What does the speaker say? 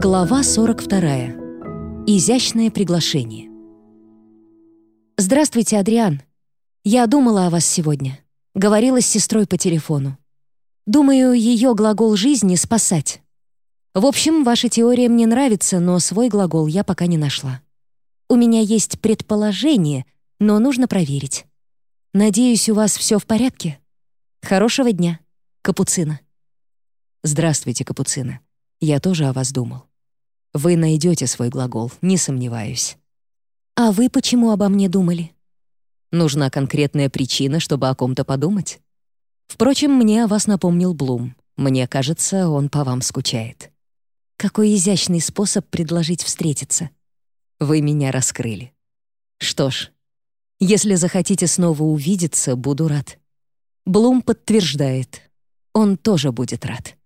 Глава 42. Изящное приглашение. Здравствуйте, Адриан. Я думала о вас сегодня. Говорила с сестрой по телефону. Думаю, ее глагол жизни — спасать. В общем, ваша теория мне нравится, но свой глагол я пока не нашла. У меня есть предположение, но нужно проверить. Надеюсь, у вас все в порядке? Хорошего дня, Капуцина. Здравствуйте, Капуцина. Я тоже о вас думал. Вы найдете свой глагол, не сомневаюсь. А вы почему обо мне думали? Нужна конкретная причина, чтобы о ком-то подумать. Впрочем, мне о вас напомнил Блум. Мне кажется, он по вам скучает. Какой изящный способ предложить встретиться. Вы меня раскрыли. Что ж, если захотите снова увидеться, буду рад. Блум подтверждает. Он тоже будет рад.